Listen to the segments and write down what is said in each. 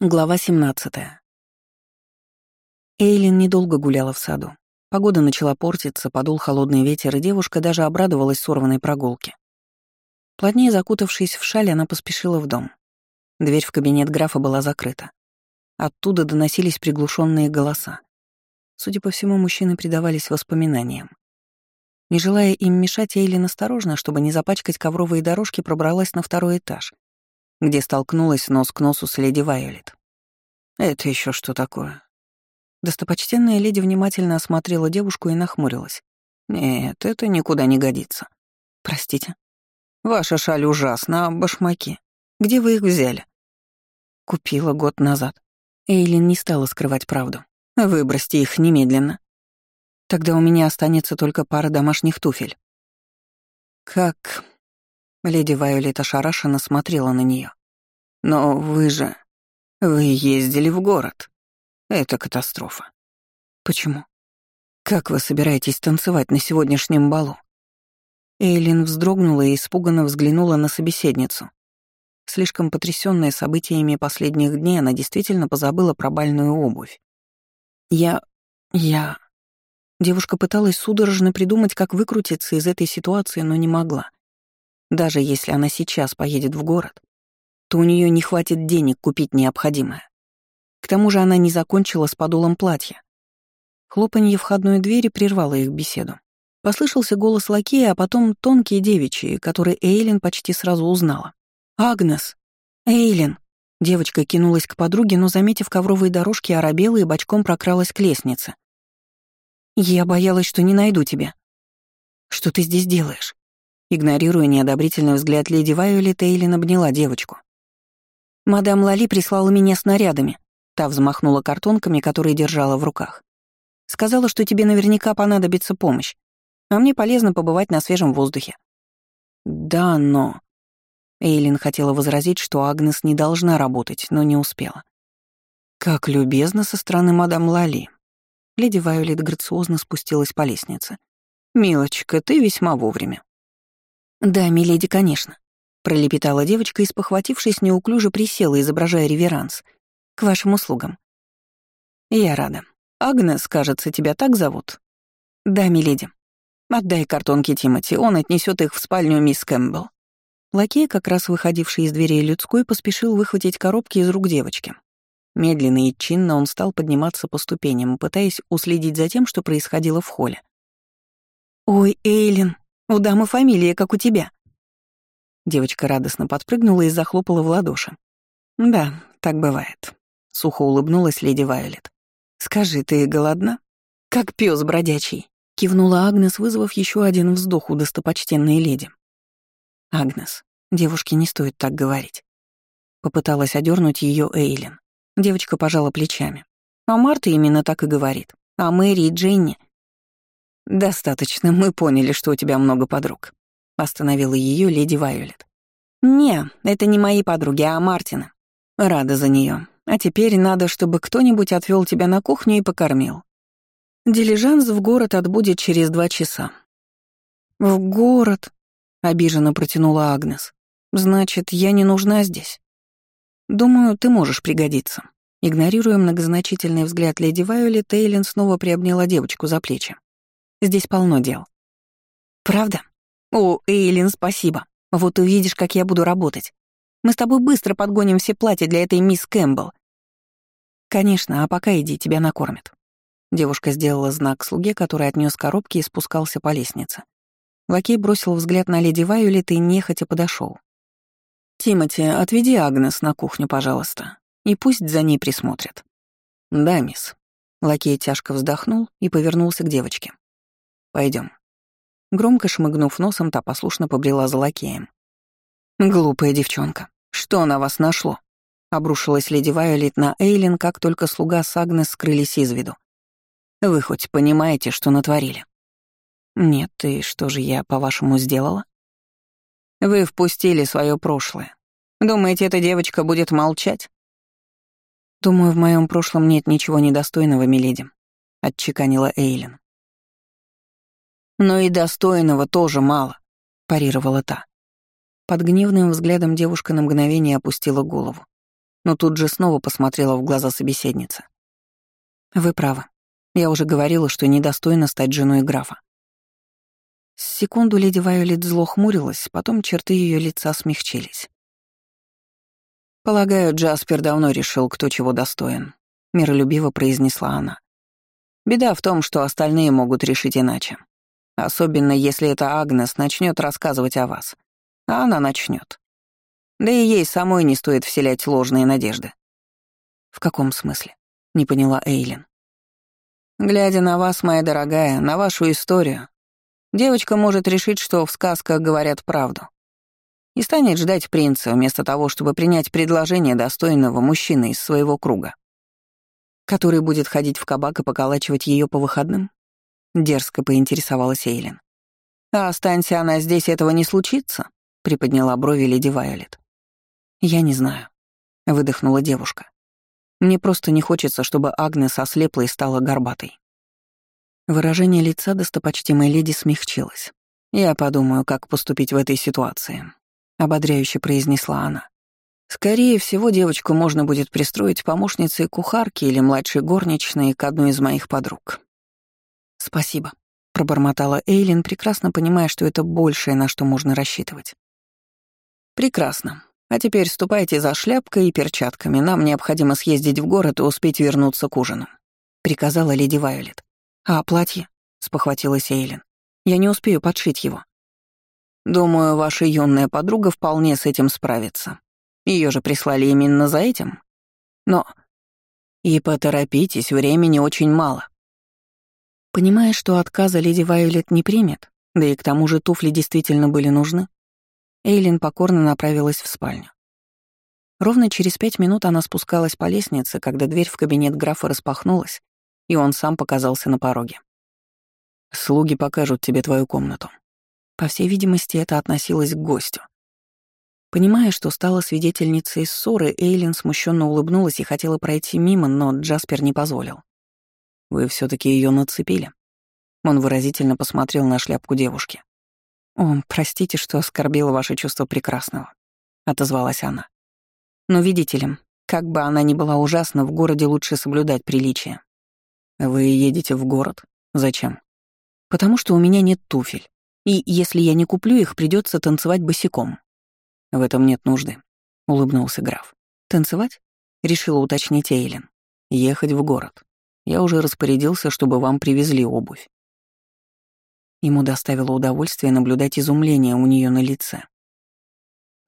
Глава 17. Эйлин недолго гуляла в саду. Погода начала портиться, подул холодный ветер, и девушка даже обрадовалась сорванной прогулке. Плотнее закутавшись в шаль, она поспешила в дом. Дверь в кабинет графа была закрыта. Оттуда доносились приглушенные голоса. Судя по всему, мужчины предавались воспоминаниям. Не желая им мешать, Эйлин осторожно, чтобы не запачкать ковровые дорожки, пробралась на второй этаж — где столкнулась нос к носу с леди Вайолет. «Это еще что такое?» Достопочтенная леди внимательно осмотрела девушку и нахмурилась. «Нет, это никуда не годится. Простите. Ваша шаль ужасна, а башмаки? Где вы их взяли?» Купила год назад. Эйлин не стала скрывать правду. «Выбросьте их немедленно. Тогда у меня останется только пара домашних туфель». «Как Леди Вайолет ошарашенно смотрела на нее. «Но вы же... Вы ездили в город. Это катастрофа. Почему? Как вы собираетесь танцевать на сегодняшнем балу?» Эйлин вздрогнула и испуганно взглянула на собеседницу. Слишком потрясённая событиями последних дней, она действительно позабыла про бальную обувь. «Я... я...» Девушка пыталась судорожно придумать, как выкрутиться из этой ситуации, но не могла. Даже если она сейчас поедет в город, то у нее не хватит денег купить необходимое. К тому же она не закончила с подолом платья. Хлопанье входной двери прервало их беседу. Послышался голос лакея, а потом тонкие девичьи, которые Эйлин почти сразу узнала. «Агнес! Эйлин!» Девочка кинулась к подруге, но, заметив ковровые дорожки, оробела и бочком прокралась к лестнице. «Я боялась, что не найду тебя». «Что ты здесь делаешь?» Игнорируя неодобрительный взгляд леди Вайолет, Эйлин обняла девочку. «Мадам Лали прислала меня снарядами», — та взмахнула картонками, которые держала в руках. «Сказала, что тебе наверняка понадобится помощь, а мне полезно побывать на свежем воздухе». «Да, но...» Эйлин хотела возразить, что Агнес не должна работать, но не успела. «Как любезно со стороны мадам Лали». Леди Вайолет грациозно спустилась по лестнице. «Милочка, ты весьма вовремя. «Да, миледи, конечно», — пролепетала девочка и, спохватившись, неуклюже присела, изображая реверанс. «К вашим услугам». «Я рада. Агнес, кажется, тебя так зовут?» «Да, миледи. Отдай картонки Тимати, он отнесет их в спальню мисс Кэмпбелл». Лакей, как раз выходивший из дверей людской, поспешил выхватить коробки из рук девочки. Медленно и чинно он стал подниматься по ступеням, пытаясь уследить за тем, что происходило в холле. «Ой, Эйлин!» У дамы фамилия, как у тебя». Девочка радостно подпрыгнула и захлопала в ладоши. «Да, так бывает», — сухо улыбнулась леди Вайолет. «Скажи, ты голодна?» «Как пес бродячий», — кивнула Агнес, вызвав еще один вздох у достопочтенной леди. «Агнес, девушке не стоит так говорить». Попыталась одернуть ее Эйлин. Девочка пожала плечами. А Марта именно так и говорит. А Мэри и Дженни «Достаточно, мы поняли, что у тебя много подруг», — остановила ее леди Вайолет. «Не, это не мои подруги, а Мартина. Рада за нее. А теперь надо, чтобы кто-нибудь отвел тебя на кухню и покормил. Дилижанс в город отбудет через два часа». «В город?» — обиженно протянула Агнес. «Значит, я не нужна здесь?» «Думаю, ты можешь пригодиться». Игнорируя многозначительный взгляд леди Вайолет, Эйлин снова приобняла девочку за плечи. Здесь полно дел. Правда? О, Эйлин, спасибо. Вот увидишь, как я буду работать. Мы с тобой быстро подгоним все платья для этой мисс Кэмпбелл. Конечно, а пока иди, тебя накормят. Девушка сделала знак слуге, который отнес коробки и спускался по лестнице. Лакей бросил взгляд на леди Вайолет и нехотя подошел. «Тимати, отведи Агнес на кухню, пожалуйста, и пусть за ней присмотрят». «Да, мисс». Лакей тяжко вздохнул и повернулся к девочке. Пойдем. Громко шмыгнув носом, та послушно побрела за лакеем. «Глупая девчонка. Что на вас нашло?» Обрушилась леди Вайолет на Эйлин, как только слуга с Агнес скрылись из виду. «Вы хоть понимаете, что натворили?» «Нет, и что же я, по-вашему, сделала?» «Вы впустили свое прошлое. Думаете, эта девочка будет молчать?» «Думаю, в моем прошлом нет ничего недостойного, миледи», — отчеканила Эйлин. Но и достойного тоже мало», — парировала та. Под гневным взглядом девушка на мгновение опустила голову. но тут же снова посмотрела в глаза собеседницы. «Вы правы. Я уже говорила, что недостойна стать женой графа». С секунду леди Вайолет зло хмурилась, потом черты ее лица смягчились. «Полагаю, Джаспер давно решил, кто чего достоин», — миролюбиво произнесла она. «Беда в том, что остальные могут решить иначе. Особенно если эта Агнес начнет рассказывать о вас. А она начнет. Да и ей самой не стоит вселять ложные надежды. В каком смысле? Не поняла Эйлин. Глядя на вас, моя дорогая, на вашу историю, девочка может решить, что в сказках говорят правду. И станет ждать принца, вместо того, чтобы принять предложение достойного мужчины из своего круга. Который будет ходить в кабак и поколачивать ее по выходным? Дерзко поинтересовалась Эйлин. А останься она здесь, этого не случится? Приподняла брови леди Вайолет. «Я не знаю», — выдохнула девушка. «Мне просто не хочется, чтобы Агнес ослепла и стала горбатой». Выражение лица достопочтимой леди смягчилось. «Я подумаю, как поступить в этой ситуации», — ободряюще произнесла она. «Скорее всего, девочку можно будет пристроить помощницей кухарки или младшей горничной к одной из моих подруг». «Спасибо», — пробормотала Эйлин, прекрасно понимая, что это большее, на что можно рассчитывать. «Прекрасно. А теперь ступайте за шляпкой и перчатками. Нам необходимо съездить в город и успеть вернуться к ужину», — приказала леди Вайолет. «А платье?» — спохватилась Эйлин. «Я не успею подшить его». «Думаю, ваша юная подруга вполне с этим справится. Ее же прислали именно за этим. Но... И поторопитесь, времени очень мало». Понимая, что отказа леди Вайолет не примет, да и к тому же туфли действительно были нужны, Эйлин покорно направилась в спальню. Ровно через пять минут она спускалась по лестнице, когда дверь в кабинет графа распахнулась, и он сам показался на пороге. «Слуги покажут тебе твою комнату». По всей видимости, это относилось к гостю. Понимая, что стала свидетельницей ссоры, Эйлин смущенно улыбнулась и хотела пройти мимо, но Джаспер не позволил. «Вы все таки ее нацепили?» Он выразительно посмотрел на шляпку девушки. «О, простите, что оскорбила ваше чувство прекрасного», — отозвалась она. «Но видите ли, как бы она ни была ужасна, в городе лучше соблюдать приличие». «Вы едете в город? Зачем?» «Потому что у меня нет туфель, и если я не куплю их, придется танцевать босиком». «В этом нет нужды», — улыбнулся граф. «Танцевать?» — решила уточнить Эйлин. «Ехать в город. Я уже распорядился, чтобы вам привезли обувь. Ему доставило удовольствие наблюдать изумление у нее на лице.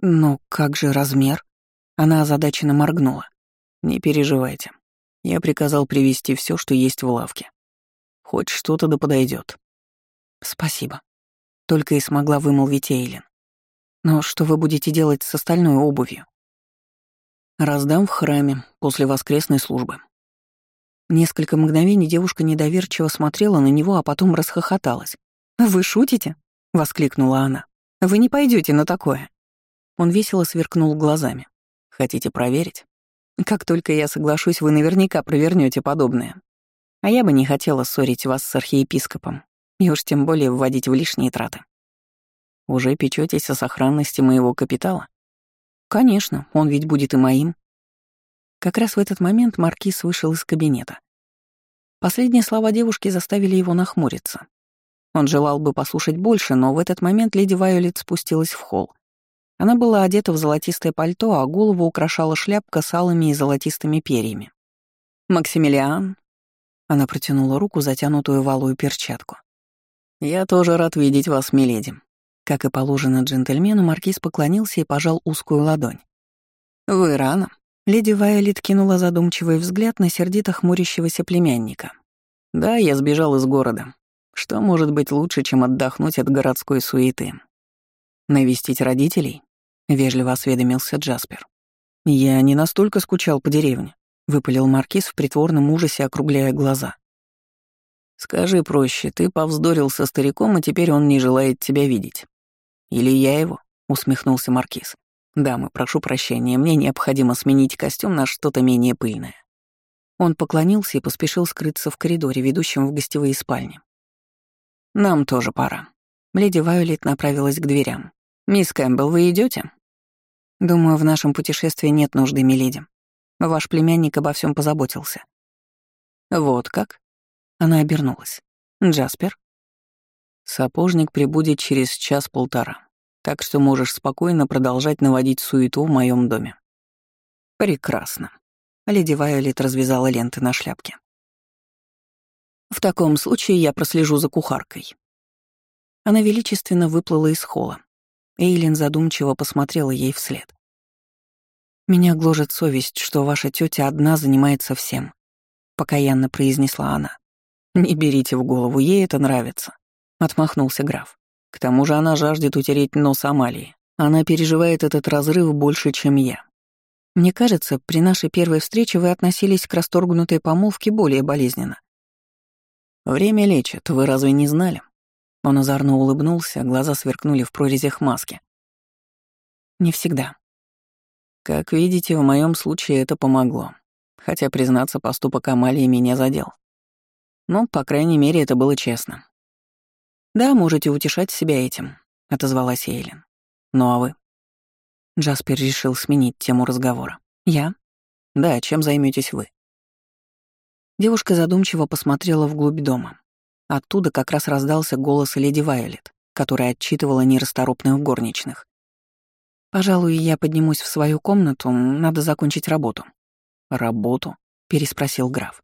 «Но как же размер?» Она озадаченно моргнула. «Не переживайте. Я приказал привезти все, что есть в лавке. Хоть что-то да подойдет. «Спасибо», — только и смогла вымолвить Эйлин. «Но что вы будете делать с остальной обувью?» «Раздам в храме после воскресной службы». Несколько мгновений девушка недоверчиво смотрела на него, а потом расхохоталась. «Вы шутите?» — воскликнула она. «Вы не пойдете на такое». Он весело сверкнул глазами. «Хотите проверить? Как только я соглашусь, вы наверняка провернете подобное. А я бы не хотела ссорить вас с архиепископом, и уж тем более вводить в лишние траты. Уже печетесь о сохранности моего капитала? Конечно, он ведь будет и моим. Как раз в этот момент маркиз вышел из кабинета. Последние слова девушки заставили его нахмуриться. Он желал бы послушать больше, но в этот момент леди Вайолет спустилась в холл. Она была одета в золотистое пальто, а голову украшала шляпка с алыми и золотистыми перьями. «Максимилиан?» Она протянула руку, затянутую валую перчатку. «Я тоже рад видеть вас, миледи». Как и положено джентльмену, маркиз поклонился и пожал узкую ладонь. «Вы рано». Леди Вайолет кинула задумчивый взгляд на сердито хмурящегося племянника. «Да, я сбежал из города. Что может быть лучше, чем отдохнуть от городской суеты? Навестить родителей? Вежливо осведомился Джаспер. Я не настолько скучал по деревне, выпалил маркиз в притворном ужасе, округляя глаза. Скажи проще, ты повздорил со стариком, и теперь он не желает тебя видеть. Или я его? усмехнулся маркиз. «Дамы, прошу прощения, мне необходимо сменить костюм на что-то менее пыльное». Он поклонился и поспешил скрыться в коридоре, ведущем в гостевые спальни. «Нам тоже пора». Леди Вайолет направилась к дверям. «Мисс Кэмпбелл, вы идете? «Думаю, в нашем путешествии нет нужды, миледи», Ваш племянник обо всем позаботился». «Вот как?» Она обернулась. «Джаспер?» «Сапожник прибудет через час-полтора, так что можешь спокойно продолжать наводить суету в моем доме». «Прекрасно». Леди Вайолет развязала ленты на шляпке. «В таком случае я прослежу за кухаркой». Она величественно выплыла из холла. Эйлин задумчиво посмотрела ей вслед. «Меня гложет совесть, что ваша тетя одна занимается всем», — покаянно произнесла она. «Не берите в голову, ей это нравится», — отмахнулся граф. «К тому же она жаждет утереть нос Амалии. Она переживает этот разрыв больше, чем я. Мне кажется, при нашей первой встрече вы относились к расторгнутой помолвке более болезненно. Время лечит, вы разве не знали? Он озорно улыбнулся, глаза сверкнули в прорезях маски. Не всегда. Как видите, в моем случае это помогло. Хотя, признаться, поступок Амалии меня задел. Но, по крайней мере, это было честно. «Да, можете утешать себя этим», — отозвалась Эйлин. «Ну а вы?» Джаспер решил сменить тему разговора. «Я?» «Да, чем займетесь вы?» Девушка задумчиво посмотрела вглубь дома. Оттуда как раз раздался голос леди Вайолет, которая отчитывала нерасторопных горничных. «Пожалуй, я поднимусь в свою комнату, надо закончить работу». «Работу?» — переспросил граф.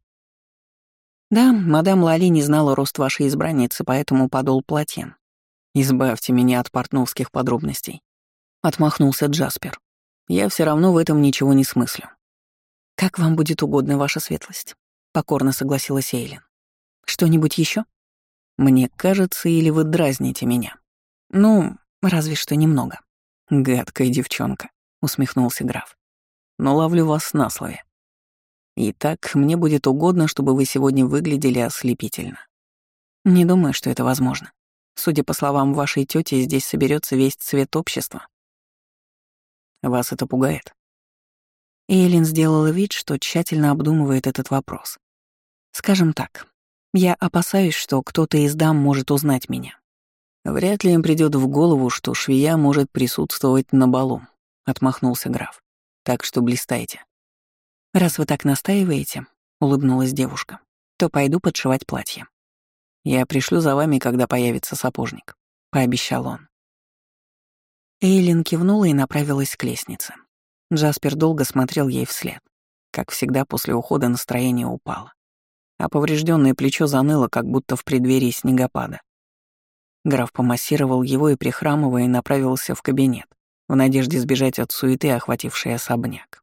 «Да, мадам Лали не знала рост вашей избранницы, поэтому подол платьем. Избавьте меня от портновских подробностей. Отмахнулся Джаспер. Я все равно в этом ничего не смыслю. Как вам будет угодно, ваша светлость, покорно согласилась Эйлин. Что-нибудь еще? Мне кажется, или вы дразните меня? Ну, разве что немного. Гадкая девчонка, усмехнулся граф. Но ловлю вас на слове. Итак, мне будет угодно, чтобы вы сегодня выглядели ослепительно. Не думаю, что это возможно. Судя по словам вашей тети, здесь соберется весь цвет общества. Вас это пугает?» Эйлин сделала вид, что тщательно обдумывает этот вопрос. «Скажем так, я опасаюсь, что кто-то из дам может узнать меня. Вряд ли им придет в голову, что швея может присутствовать на балу», — отмахнулся граф. «Так что блистайте». «Раз вы так настаиваете», — улыбнулась девушка, — «то пойду подшивать платье». «Я пришлю за вами, когда появится сапожник», — пообещал он. Эйлин кивнула и направилась к лестнице. Джаспер долго смотрел ей вслед. Как всегда, после ухода настроение упало. А поврежденное плечо заныло, как будто в преддверии снегопада. Граф помассировал его и, прихрамывая, направился в кабинет, в надежде сбежать от суеты, охватившей особняк.